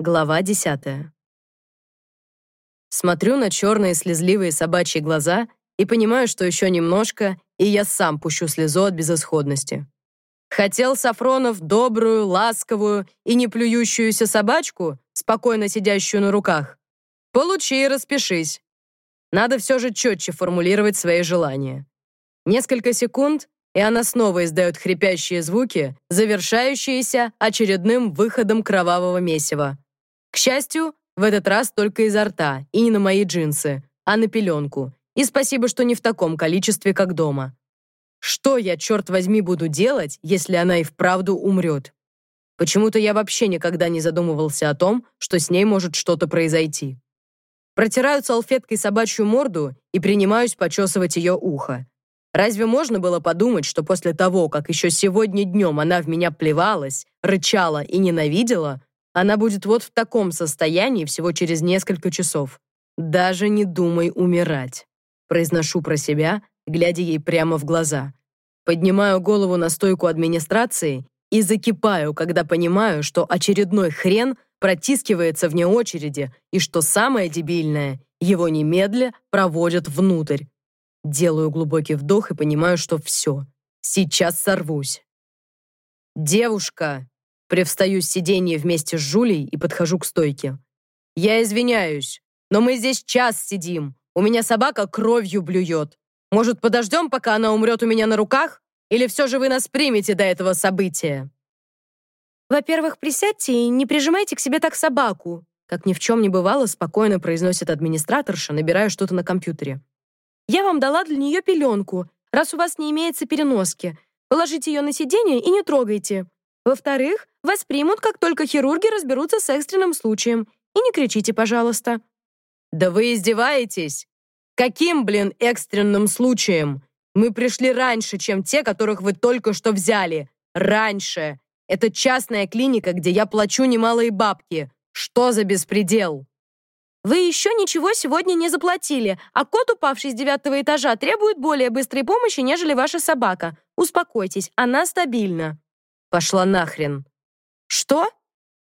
Глава десятая. Смотрю на черные слезливые собачьи глаза и понимаю, что еще немножко, и я сам пущу слезу от безысходности. Хотел Сафронов добрую, ласковую и не плюющуюся собачку, спокойно сидящую на руках. Получи и распишись. Надо все же четче формулировать свои желания. Несколько секунд, и она снова издает хрипящие звуки, завершающиеся очередным выходом кровавого месива. К счастью, в этот раз только изо рта, и не на мои джинсы, а на пеленку. И спасибо, что не в таком количестве, как дома. Что я, черт возьми, буду делать, если она и вправду умрет? Почему-то я вообще никогда не задумывался о том, что с ней может что-то произойти. Протираю салфеткой собачью морду и принимаюсь почесывать ее ухо. Разве можно было подумать, что после того, как еще сегодня днем она в меня плевалась, рычала и ненавидела, она будет вот в таком состоянии всего через несколько часов. Даже не думай умирать. Произношу про себя, глядя ей прямо в глаза. Поднимаю голову на стойку администрации и закипаю, когда понимаю, что очередной хрен протискивается вне очереди и что самое дебильное, его немедля проводят внутрь. Делаю глубокий вдох и понимаю, что все. Сейчас сорвусь. «Девушка!» Привстаю с сиденья вместе с Жулей и подхожу к стойке. «Я извиняюсь, но мы здесь час сидим. У меня собака кровью блюет. Может, подождем, пока она умрет у меня на руках? Или все же вы нас примете до этого события?» «Во-первых, присядьте и не прижимайте к себе так собаку», как ни в чем не бывало, спокойно произносит администраторша, набирая что-то на компьютере. «Я вам дала для нее пеленку. Раз у вас не имеется переноски, положите ее на сиденье и не трогайте. Во-вторых, вас примут, как только хирурги разберутся с экстренным случаем. И не кричите, пожалуйста». «Да вы издеваетесь? Каким, блин, экстренным случаем? Мы пришли раньше, чем те, которых вы только что взяли. Раньше. Это частная клиника, где я плачу немалые бабки. Что за беспредел?» «Вы еще ничего сегодня не заплатили, а кот, упавший с девятого этажа, требует более быстрой помощи, нежели ваша собака. Успокойтесь, она стабильна». Пошла нахрен. Что?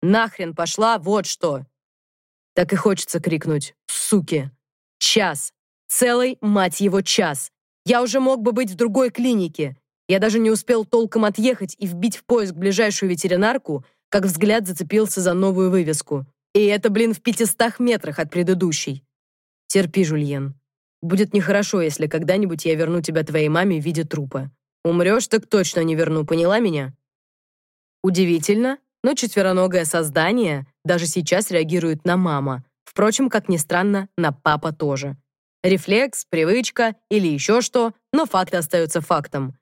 Нахрен пошла, вот что. Так и хочется крикнуть. Суки. Час. Целый, мать его, час. Я уже мог бы быть в другой клинике. Я даже не успел толком отъехать и вбить в поиск ближайшую ветеринарку, как взгляд зацепился за новую вывеску. И это, блин, в пятистах метрах от предыдущей. Терпи, Жульен. Будет нехорошо, если когда-нибудь я верну тебя твоей маме в виде трупа. Умрешь, так точно не верну, поняла меня? Удивительно, но четвероногое создание даже сейчас реагирует на мама. Впрочем, как ни странно, на папа тоже. Рефлекс, привычка или еще что, но факт остается фактом.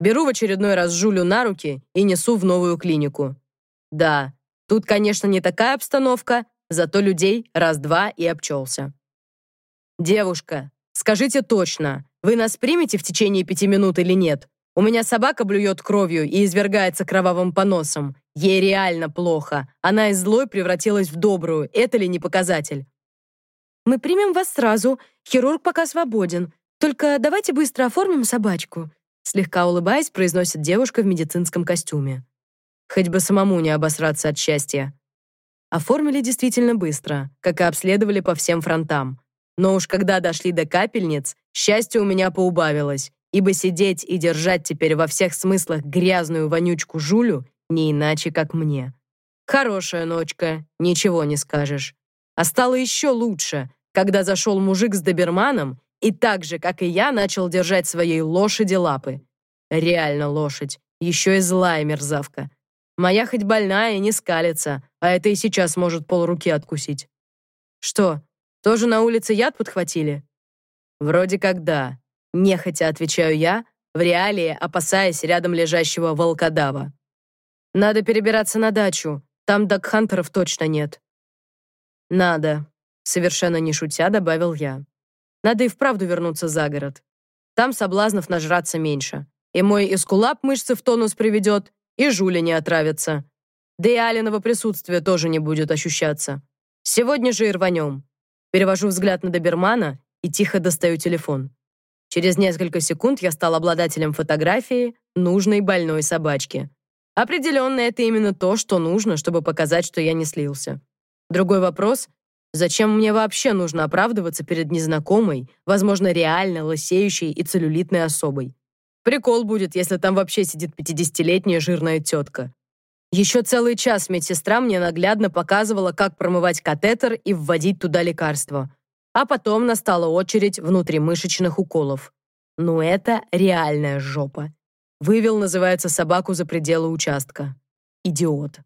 Беру в очередной раз Жулю на руки и несу в новую клинику. Да, тут, конечно, не такая обстановка, зато людей раз-два и обчелся. «Девушка, скажите точно, вы нас примете в течение пяти минут или нет? У меня собака блюет кровью и извергается кровавым поносом. Ей реально плохо. Она из злой превратилась в добрую. Это ли не показатель? Мы примем вас сразу. Хирург пока свободен. Только давайте быстро оформим собачку. Слегка улыбаясь, произносит девушка в медицинском костюме. Хоть бы самому не обосраться от счастья. Оформили действительно быстро, как и обследовали по всем фронтам. Но уж когда дошли до капельниц, счастье у меня поубавилось ибо сидеть и держать теперь во всех смыслах грязную вонючку Жулю не иначе, как мне. Хорошая ночка, ничего не скажешь. А стало еще лучше, когда зашел мужик с доберманом и так же, как и я, начал держать своей лошади лапы. Реально лошадь, еще и злая мерзавка. Моя хоть больная не скалится, а это и сейчас может полруки откусить. Что, тоже на улице яд подхватили? Вроде как да. Нехотя отвечаю я, в реалии опасаясь рядом лежащего волкодава. Надо перебираться на дачу, там дакхантеров точно нет. Надо, совершенно не шутя, добавил я. Надо и вправду вернуться за город. Там соблазнов нажраться меньше. И мой эскулап мышцы в тонус приведет, и Жуля не отравится. Да и Алиного присутствие тоже не будет ощущаться. Сегодня же и рванем. Перевожу взгляд на добермана и тихо достаю телефон. Через несколько секунд я стал обладателем фотографии нужной больной собачки. Определенно, это именно то, что нужно, чтобы показать, что я не слился. Другой вопрос — зачем мне вообще нужно оправдываться перед незнакомой, возможно, реально лысеющей и целлюлитной особой? Прикол будет, если там вообще сидит 50-летняя жирная тетка. Еще целый час медсестра мне наглядно показывала, как промывать катетер и вводить туда лекарство. А потом настала очередь внутримышечных уколов. Ну это реальная жопа. Вывел, называется, собаку за пределы участка. Идиот.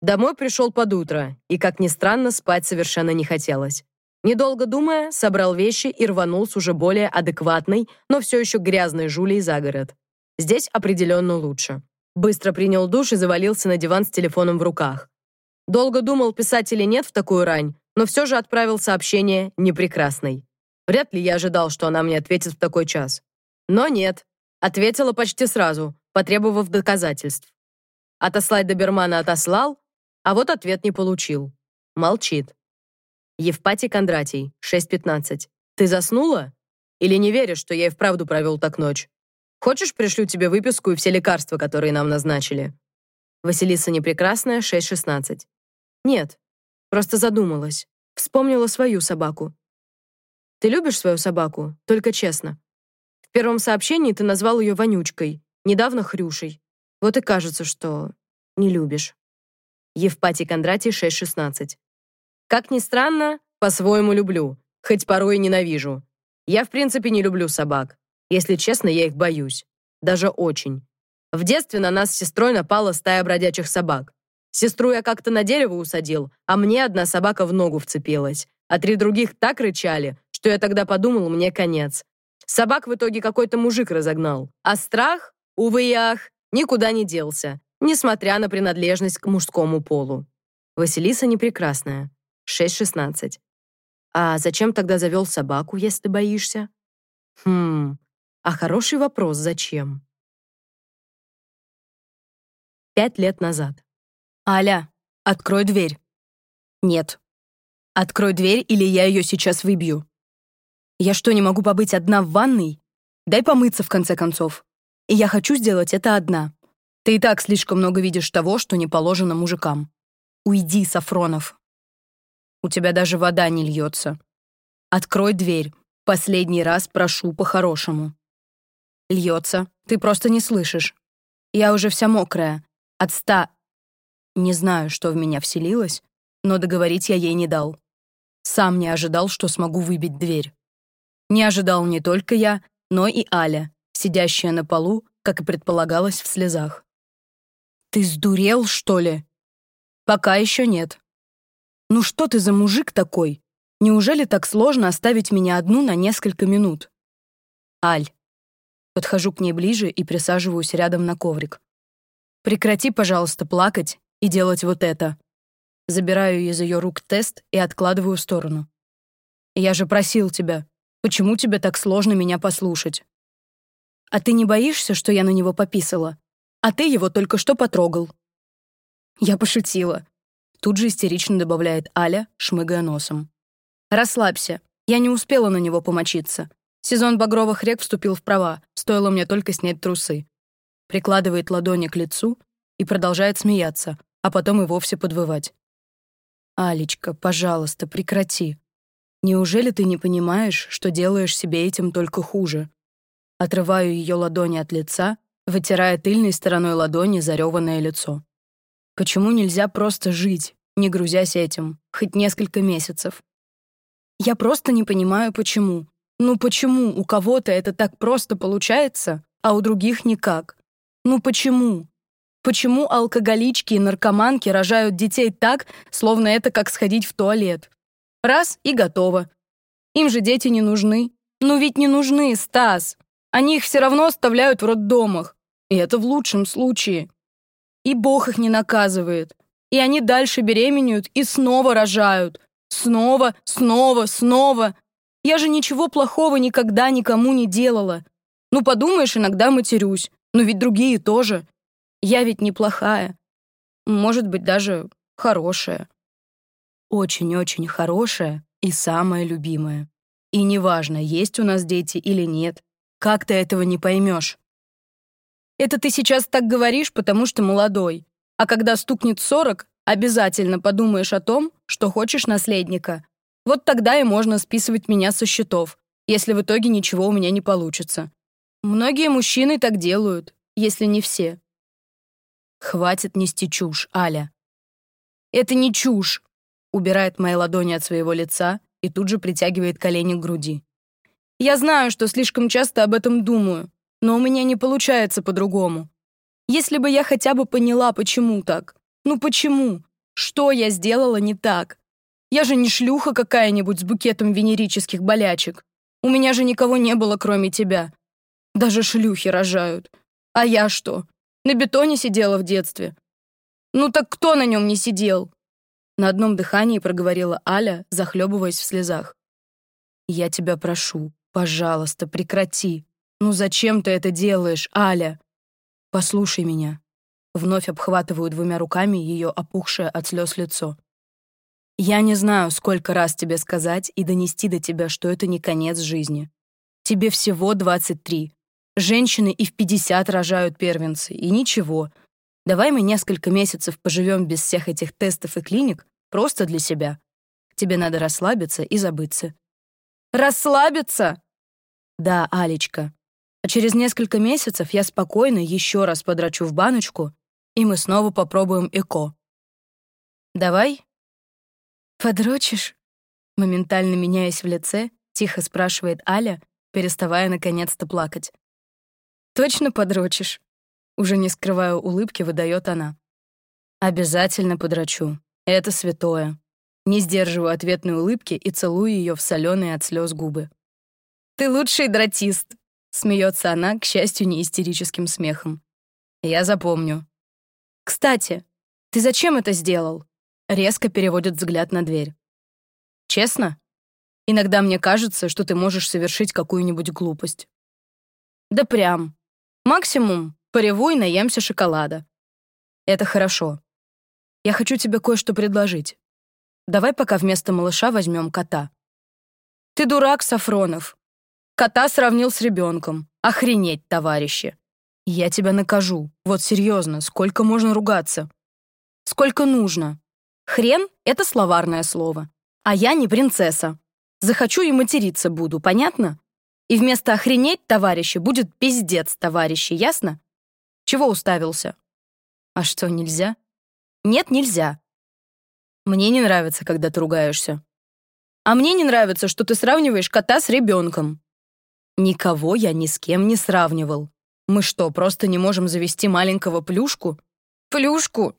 Домой пришел под утро, и, как ни странно, спать совершенно не хотелось. Недолго думая, собрал вещи и рванул с уже более адекватной, но все еще грязной Жулей за город. Здесь определенно лучше. Быстро принял душ и завалился на диван с телефоном в руках. Долго думал, писать или нет в такую рань, но все же отправил сообщение непрекрасной. Вряд ли я ожидал, что она мне ответит в такой час. Но нет. Ответила почти сразу, потребовав доказательств. Отослать добермана отослал, а вот ответ не получил. Молчит. Евпатий Кондратий, 6.15. Ты заснула? Или не веришь, что я и вправду провел так ночь? Хочешь, пришлю тебе выписку и все лекарства, которые нам назначили? Василиса Непрекрасная, 6.16. Нет, просто задумалась. Вспомнила свою собаку. Ты любишь свою собаку? Только честно. В первом сообщении ты назвал ее Вонючкой, недавно Хрюшей. Вот и кажется, что не любишь. Евпатий Кондратий 6.16. Как ни странно, по-своему люблю, хоть порой и ненавижу. Я, в принципе, не люблю собак. Если честно, я их боюсь. Даже очень. В детстве на нас с сестрой напала стая бродячих собак. Сестру я как-то на дерево усадил, а мне одна собака в ногу вцепилась. А три других так рычали, что я тогда подумал, мне конец. Собак в итоге какой-то мужик разогнал. А страх, увы и ах, никуда не делся несмотря на принадлежность к мужскому полу. Василиса непрекрасная. 6-16. А зачем тогда завел собаку, если боишься? Хм, а хороший вопрос, зачем? Пять лет назад. Аля, открой дверь. Нет. Открой дверь, или я ее сейчас выбью. Я что, не могу побыть одна в ванной? Дай помыться, в конце концов. И я хочу сделать это одна. Ты и так слишком много видишь того, что не положено мужикам. Уйди, Сафронов. У тебя даже вода не льется. Открой дверь. Последний раз прошу по-хорошему. Льется. Ты просто не слышишь. Я уже вся мокрая. От ста... Не знаю, что в меня вселилось, но договорить я ей не дал. Сам не ожидал, что смогу выбить дверь. Не ожидал не только я, но и Аля, сидящая на полу, как и предполагалось, в слезах. Ты сдурел, что ли? Пока еще нет. Ну что ты за мужик такой? Неужели так сложно оставить меня одну на несколько минут? Аль. Подхожу к ней ближе и присаживаюсь рядом на коврик. Прекрати, пожалуйста, плакать и делать вот это. Забираю из ее рук тест и откладываю в сторону. Я же просил тебя. Почему тебе так сложно меня послушать? А ты не боишься, что я на него пописала? а ты его только что потрогал». Я пошутила. Тут же истерично добавляет Аля, шмыгая носом. «Расслабься. Я не успела на него помочиться. Сезон багровых рек вступил в права, стоило мне только снять трусы». Прикладывает ладони к лицу и продолжает смеяться, а потом и вовсе подвывать. «Алечка, пожалуйста, прекрати. Неужели ты не понимаешь, что делаешь себе этим только хуже?» Отрываю ее ладони от лица вытирая тыльной стороной ладони зареванное лицо. Почему нельзя просто жить, не грузясь этим, хоть несколько месяцев? Я просто не понимаю, почему. Ну почему у кого-то это так просто получается, а у других никак? Ну почему? Почему алкоголички и наркоманки рожают детей так, словно это как сходить в туалет? Раз — и готово. Им же дети не нужны. Ну ведь не нужны, Стас. Они их все равно оставляют в роддомах. И это в лучшем случае. И Бог их не наказывает. И они дальше беременеют и снова рожают. Снова, снова, снова. Я же ничего плохого никогда никому не делала. Ну, подумаешь, иногда матерюсь. Но ведь другие тоже. Я ведь неплохая. Может быть, даже хорошая. Очень-очень хорошая и самая любимая. И неважно, есть у нас дети или нет, как ты этого не поймешь. Это ты сейчас так говоришь, потому что молодой. А когда стукнет сорок, обязательно подумаешь о том, что хочешь наследника. Вот тогда и можно списывать меня со счетов, если в итоге ничего у меня не получится. Многие мужчины так делают, если не все. Хватит нести чушь, Аля. Это не чушь, убирает мои ладони от своего лица и тут же притягивает колени к груди. Я знаю, что слишком часто об этом думаю, но у меня не получается по-другому. Если бы я хотя бы поняла, почему так. Ну почему? Что я сделала не так? Я же не шлюха какая-нибудь с букетом венерических болячек. У меня же никого не было, кроме тебя. Даже шлюхи рожают. А я что? На бетоне сидела в детстве. Ну так кто на нем не сидел? На одном дыхании проговорила Аля, захлебываясь в слезах. «Я тебя прошу, пожалуйста, прекрати. Ну зачем ты это делаешь, Аля? Послушай меня». Вновь обхватываю двумя руками ее опухшее от слез лицо. «Я не знаю, сколько раз тебе сказать и донести до тебя, что это не конец жизни. Тебе всего 23. Женщины и в 50 рожают первенцы, и ничего, Давай мы несколько месяцев поживем без всех этих тестов и клиник, просто для себя. Тебе надо расслабиться и забыться». «Расслабиться?» «Да, Алечка. А через несколько месяцев я спокойно еще раз подрачу в баночку, и мы снова попробуем ЭКО. Давай?» «Подрочишь?» Моментально меняясь в лице, тихо спрашивает Аля, переставая наконец-то плакать. «Точно подрочишь?» Уже не скрывая улыбки, выдает она. «Обязательно подрачу. Это святое». Не сдерживаю ответной улыбки и целую ее в соленые от слез губы. «Ты лучший дратист!» — смеется она, к счастью, не истерическим смехом. «Я запомню». «Кстати, ты зачем это сделал?» Резко переводит взгляд на дверь. «Честно? Иногда мне кажется, что ты можешь совершить какую-нибудь глупость». «Да прям. Максимум Пореву и наемся шоколада. Это хорошо. Я хочу тебе кое-что предложить. Давай пока вместо малыша возьмем кота. Ты дурак, Сафронов. Кота сравнил с ребенком. Охренеть, товарищи. Я тебя накажу. Вот серьезно, сколько можно ругаться? Сколько нужно? Хрен — это словарное слово. А я не принцесса. Захочу и материться буду, понятно? И вместо охренеть, товарищи, будет пиздец, товарищи, ясно? Чего уставился? А что, нельзя? Нет, нельзя. Мне не нравится, когда ты ругаешься. А мне не нравится, что ты сравниваешь кота с ребенком. Никого я ни с кем не сравнивал. Мы что, просто не можем завести маленького плюшку? Плюшку?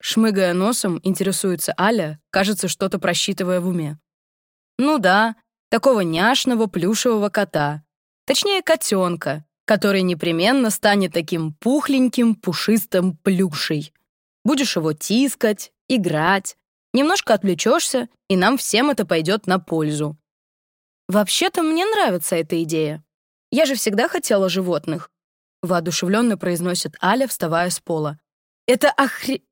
Шмыгая носом, интересуется Аля, кажется, что-то просчитывая в уме. Ну да, такого няшного плюшевого кота. Точнее, котенка, который непременно станет таким пухленьким, пушистым плюшей. Будешь его тискать, играть, немножко отвлечешься, и нам всем это пойдет на пользу. Вообще-то мне нравится эта идея. Я же всегда хотела животных. Воодушевленно произносит Аля, вставая с пола. Это охре...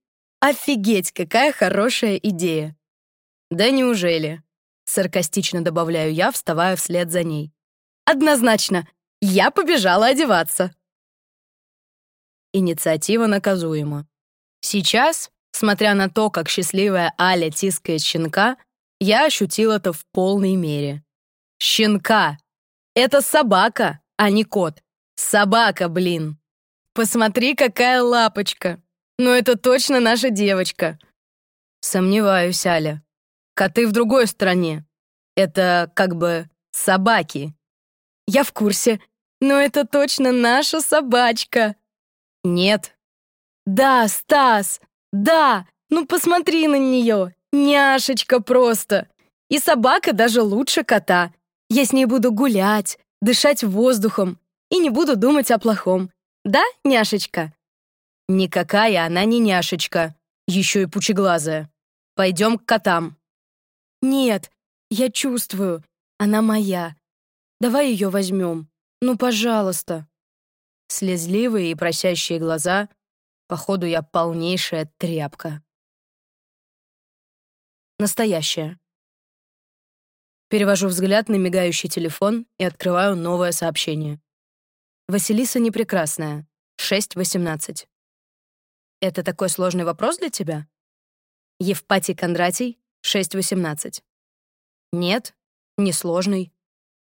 Офигеть, какая хорошая идея. Да неужели? Саркастично добавляю я, вставая вслед за ней. Однозначно, я побежала одеваться. Инициатива наказуема. Сейчас, смотря на то, как счастливая Аля тискает щенка, я ощутил это в полной мере. Щенка! Это собака, а не кот. Собака, блин. Посмотри, какая лапочка. Ну это точно наша девочка. Сомневаюсь, Аля. Коты в другой стране. Это как бы собаки. Я в курсе. Но это точно наша собачка. Нет. Да, Стас. Да. Ну посмотри на нее. Няшечка просто. И собака даже лучше кота. Я с ней буду гулять, дышать воздухом и не буду думать о плохом. Да, няшечка? Никакая она не няшечка. Еще и пучеглазая. Пойдем к котам. Нет, я чувствую. Она моя. Давай ее возьмем. Ну, пожалуйста. Слезливые и просящие глаза. Походу, я полнейшая тряпка. Настоящая. Перевожу взгляд на мигающий телефон и открываю новое сообщение. Василиса Непрекрасная, 6.18. Это такой сложный вопрос для тебя? Евпатий Кондратий, 6.18. Нет, несложный.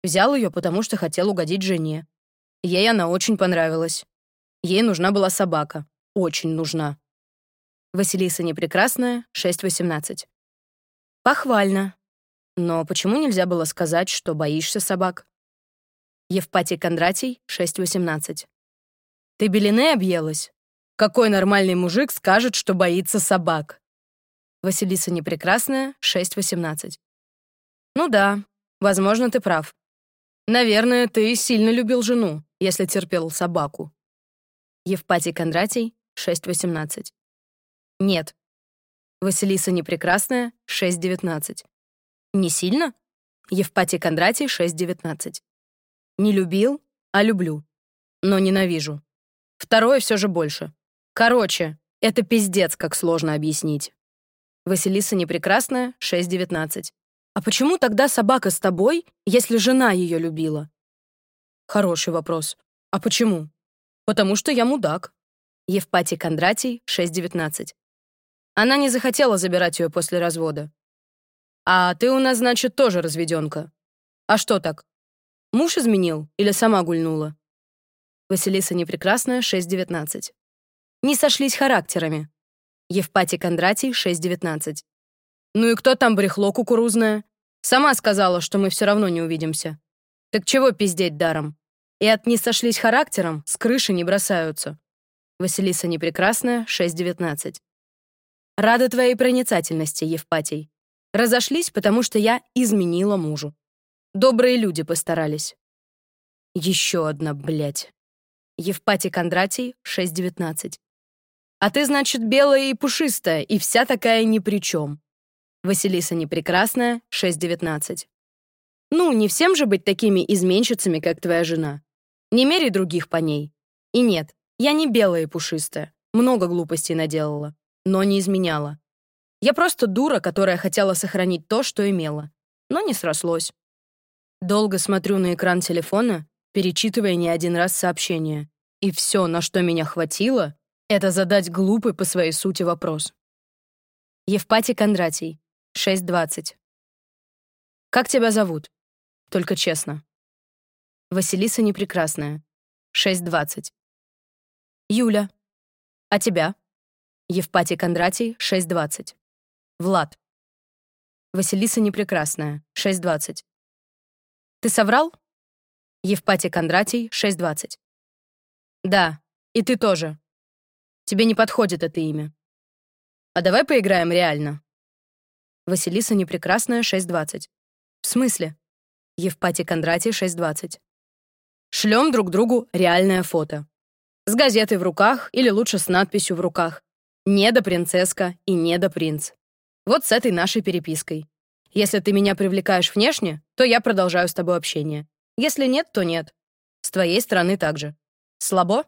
Взял ее, потому что хотел угодить жене. Ей она очень понравилась. Ей нужна была собака. Очень нужна. Василиса Непрекрасная, 6.18. Похвально. Но почему нельзя было сказать, что боишься собак? Евпатий Кондратий, 6.18. Ты белины объелась? Какой нормальный мужик скажет, что боится собак? Василиса Непрекрасная, 6.18. Ну да, возможно, ты прав. Наверное, ты сильно любил жену, если терпел собаку. Евпатий Кондратий, 6.18. Нет. Василиса Непрекрасная, 6.19. Не сильно? Евпатий Кондратий, 6.19. Не любил, а люблю. Но ненавижу. Второе все же больше. Короче, это пиздец, как сложно объяснить. Василиса Непрекрасная, 6.19. А почему тогда собака с тобой, если жена ее любила? Хороший вопрос. А почему? Потому что я мудак. Евпатий Кондратий, 6.19. Она не захотела забирать ее после развода. А ты у нас, значит, тоже разведенка. А что так? Муж изменил или сама гульнула? Василиса Непрекрасная, 6.19. Не сошлись характерами. Евпатий Кондратий, 6.19. Ну и кто там брехло кукурузное? Сама сказала, что мы все равно не увидимся. Так чего пиздеть даром? И от «не сошлись характером» с крыши не бросаются. Василиса Непрекрасная, 6.19. Рада твоей проницательности, Евпатий. Разошлись, потому что я изменила мужу. Добрые люди постарались. Еще одна, блядь. Евпатий Кондратий, 6.19. А ты, значит, белая и пушистая, и вся такая ни при чем. Василиса Непрекрасная, 6.19. Ну, не всем же быть такими изменщицами, как твоя жена. Не меряй других по ней. И нет, я не белая и пушистая. Много глупостей наделала, но не изменяла. Я просто дура, которая хотела сохранить то, что имела. Но не срослось. Долго смотрю на экран телефона, перечитывая не один раз сообщение. И все, на что меня хватило, это задать глупый по своей сути вопрос. Евпатий Кондратий, 6.20. Как тебя зовут? Только честно. Василиса Непрекрасная, 6.20. Юля. А тебя? Евпатий Кондратий, 6.20. Влад. Василиса Непрекрасная, 6.20. Ты соврал? Евпатий Кондратий, 6.20. Да, и ты тоже. Тебе не подходит это имя. А давай поиграем реально. Василиса Непрекрасная, 6.20. В смысле? Евпатий Кондратий, 6.20. Шлем друг другу реальное фото. С газетой в руках или лучше с надписью в руках. Не до принцесска и не до принц. Вот с этой нашей перепиской. Если ты меня привлекаешь внешне, то я продолжаю с тобой общение. Если нет, то нет. С твоей стороны также. Слабо?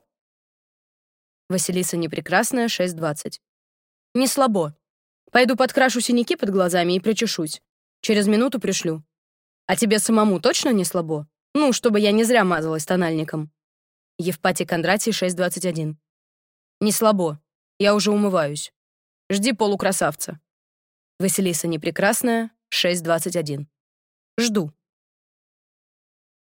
Василиса Непрекрасная, 6.20. Не слабо. Пойду подкрашу синяки под глазами и причешусь. Через минуту пришлю. А тебе самому точно не слабо? Ну, чтобы я не зря мазалась тональником. Евпатий Кондратий, 6.21. Не слабо. Я уже умываюсь. Жди полукрасавца. Василиса Непрекрасная, 6.21. Жду.